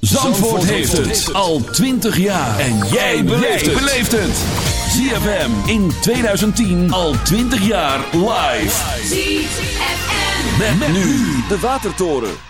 Zandvoort heeft het al 20 jaar. En jij beleeft het. ZFM in 2010 al 20 jaar live. ZFM. Nu de Watertoren.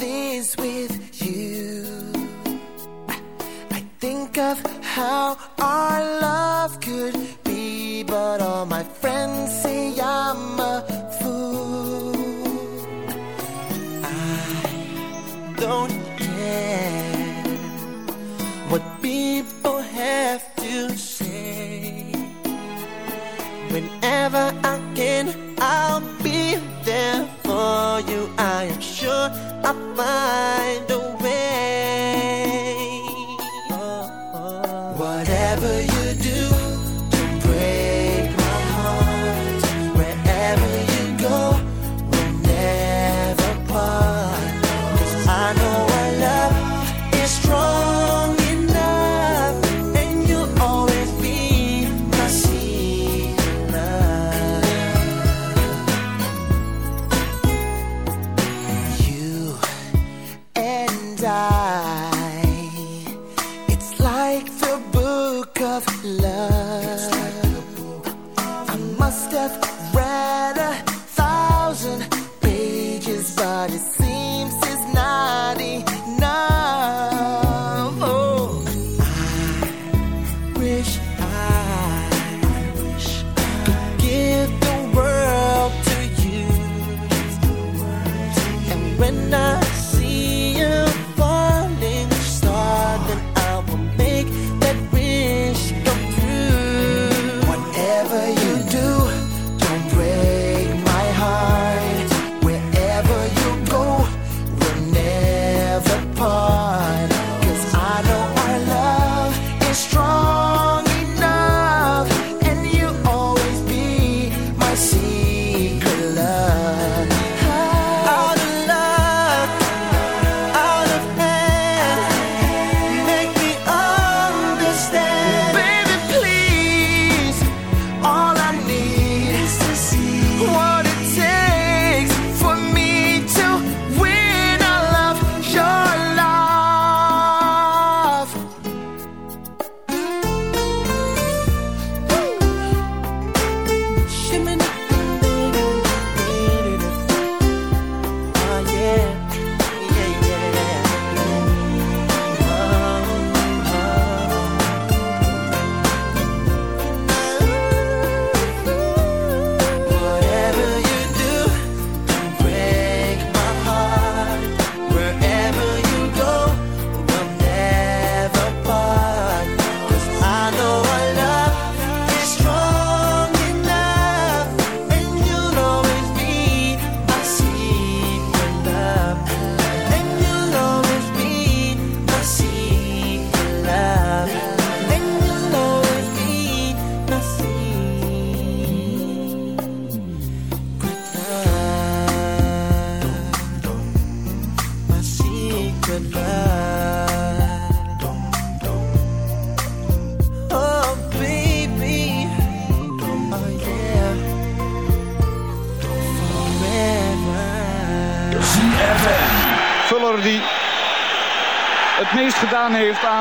This with you. I think of how our love could be, but all my friends.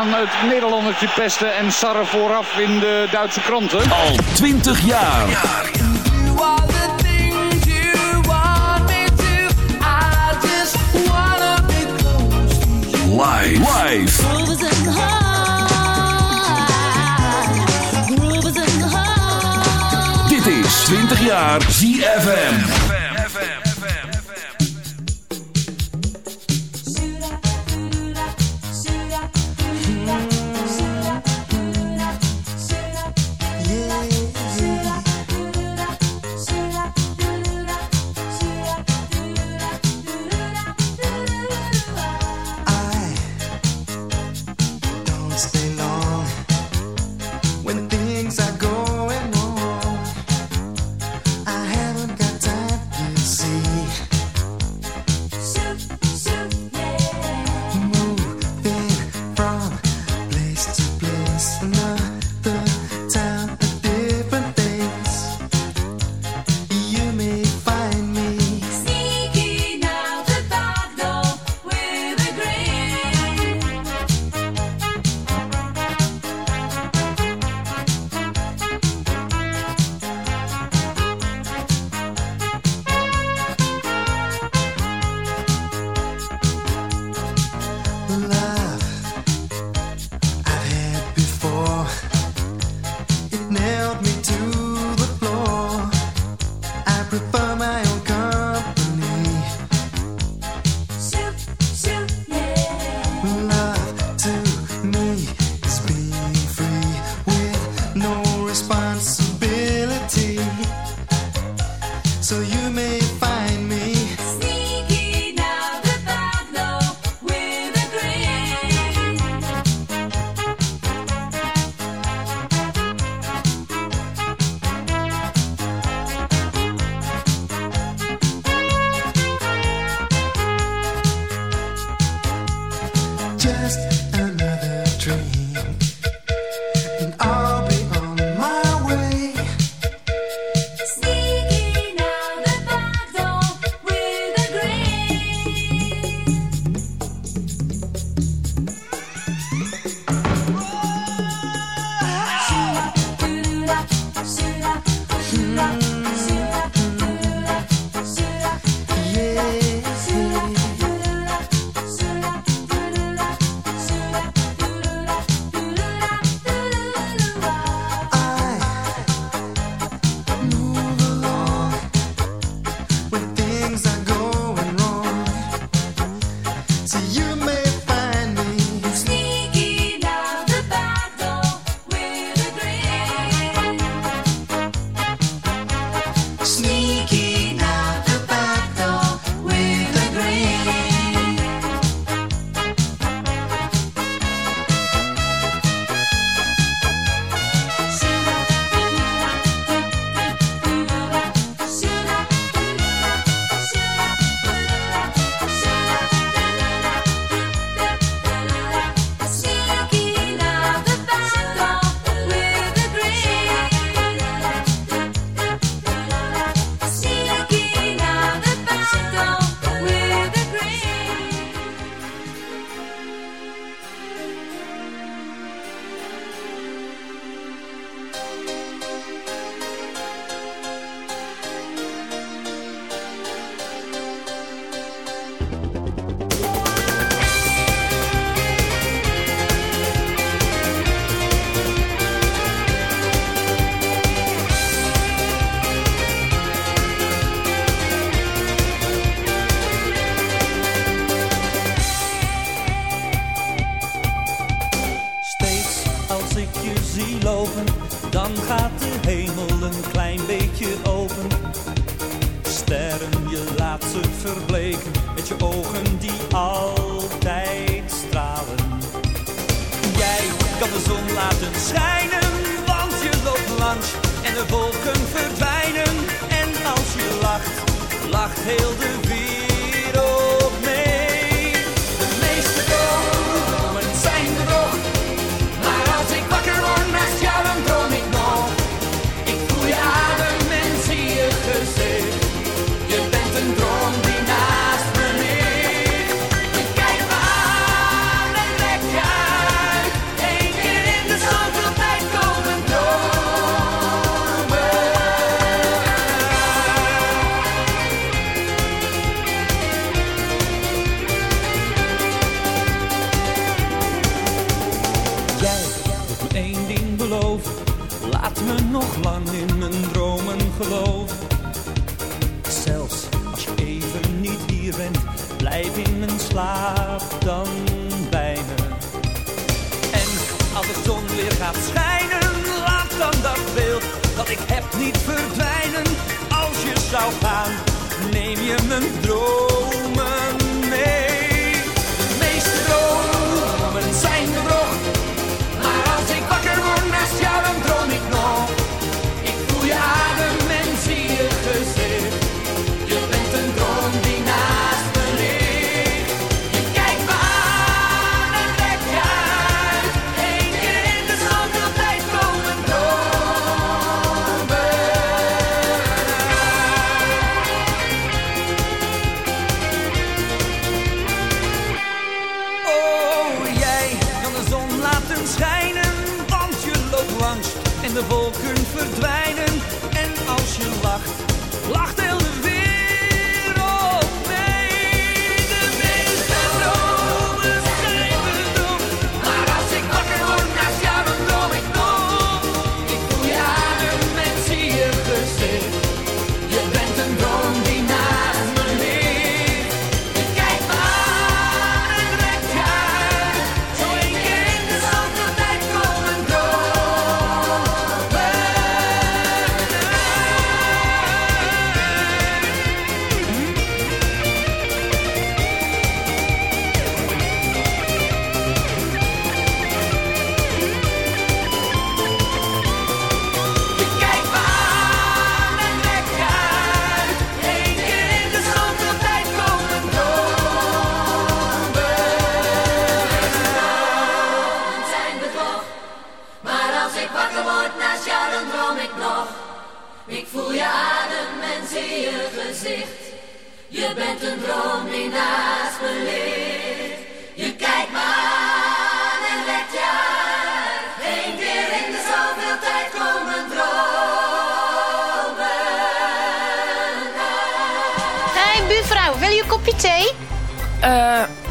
aan het Nederlandertje pesten en sarren vooraf in de Duitse kranten. Al 20 jaar. Life, life. Dit is 20 jaar ZFM.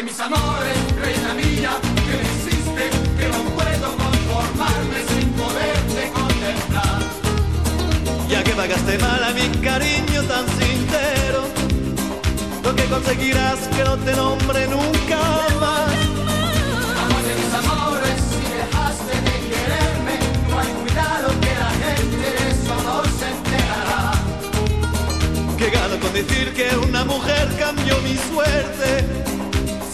De mis amores, reina mía, que me hiciste, que no puedo conformarme sin poderte contemplar. Ya que pagaste mal a mi cariño tan sincero, lo que conseguirás que no te nombre nunca más. Amor de mis amores, si dejaste de quererme, no hay cuidado que la gente de eso no se enterará. Que gano con decir que una mujer cambió mi suerte.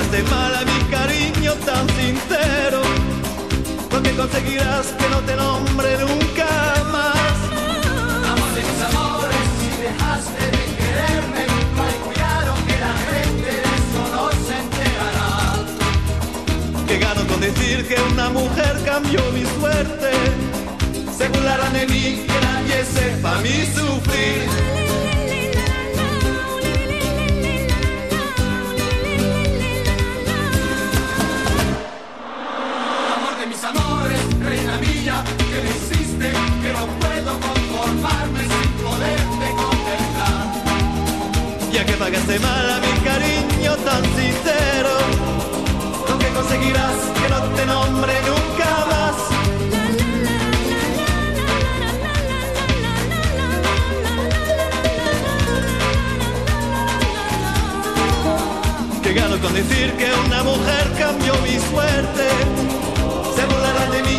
Pagaste mal a mi cariño tan sincero, lo que conseguirás que no te nombre nunca más. Amor de mis amores, si dejaste de quererme, hay cuidado que la gente de eso no se enterará. Que gano con decir que una mujer cambió mi suerte. Se burlarán de mí, que nadie sepa mi sufrir. Pagaste mal a mi cariño tan sincero, lo que conseguirás que no te nombre nunca más. Que gano con decir que una mujer cambió mi suerte. Se burlarán de mí,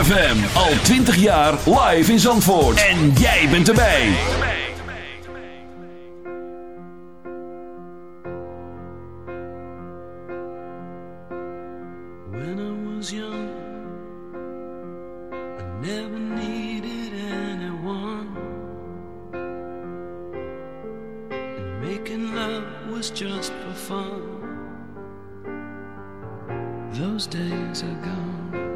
ZFM. Al 20 jaar live in Zandvoort. En jij bent erbij. When I was young, I never needed anyone. And making love was just for fun. Those days are gone.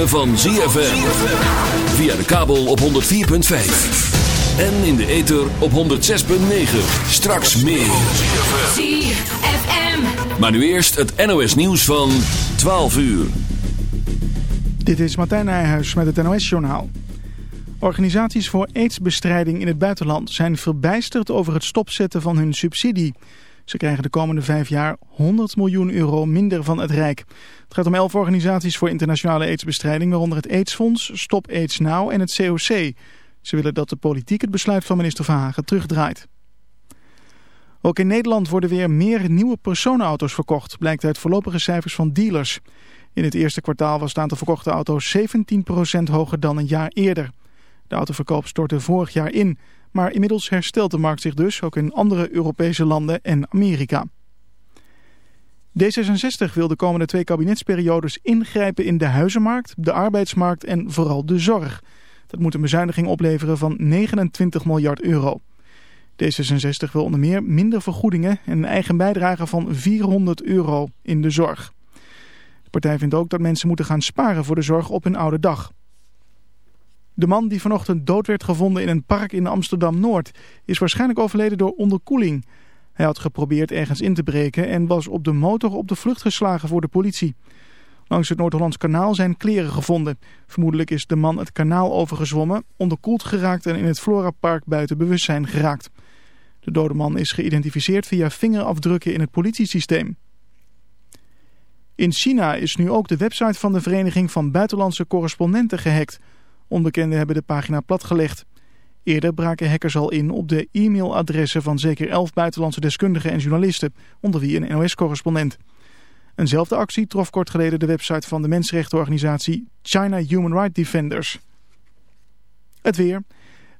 Ritme van ZFM. Via de kabel op 104.5. En in de ether op 106.9. Straks meer. ZFM. Maar nu eerst het NOS nieuws van 12 uur. Dit is Martijn Nijhuis met het NOS-journaal. Organisaties voor aidsbestrijding in het buitenland zijn verbijsterd over het stopzetten van hun subsidie. Ze krijgen de komende vijf jaar 100 miljoen euro minder van het Rijk. Het gaat om elf organisaties voor internationale aidsbestrijding, waaronder het AIDS-fonds, Stop AIDS Now en het COC. Ze willen dat de politiek het besluit van minister Verhagen terugdraait. Ook in Nederland worden weer meer nieuwe personenauto's verkocht, blijkt uit voorlopige cijfers van dealers. In het eerste kwartaal was het aantal verkochte auto's 17% hoger dan een jaar eerder. De autoverkoop stortte vorig jaar in, maar inmiddels herstelt de markt zich dus ook in andere Europese landen en Amerika. D66 wil de komende twee kabinetsperiodes ingrijpen in de huizenmarkt, de arbeidsmarkt en vooral de zorg. Dat moet een bezuiniging opleveren van 29 miljard euro. D66 wil onder meer minder vergoedingen en een eigen bijdrage van 400 euro in de zorg. De partij vindt ook dat mensen moeten gaan sparen voor de zorg op hun oude dag. De man die vanochtend dood werd gevonden in een park in Amsterdam-Noord is waarschijnlijk overleden door onderkoeling. Hij had geprobeerd ergens in te breken en was op de motor op de vlucht geslagen voor de politie. Langs het Noord-Hollands kanaal zijn kleren gevonden. Vermoedelijk is de man het kanaal overgezwommen, onderkoeld geraakt en in het Florapark buiten bewustzijn geraakt. De dode man is geïdentificeerd via vingerafdrukken in het politiesysteem. In China is nu ook de website van de Vereniging van Buitenlandse Correspondenten gehackt. Onbekenden hebben de pagina platgelegd. Eerder braken hackers al in op de e-mailadressen van zeker elf buitenlandse deskundigen en journalisten, onder wie een NOS-correspondent. Eenzelfde actie trof kort geleden de website van de mensenrechtenorganisatie China Human Rights Defenders. Het weer.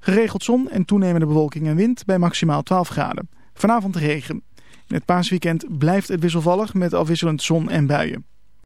Geregeld zon en toenemende bewolking en wind bij maximaal 12 graden. Vanavond regen. In het paasweekend blijft het wisselvallig met afwisselend zon en buien.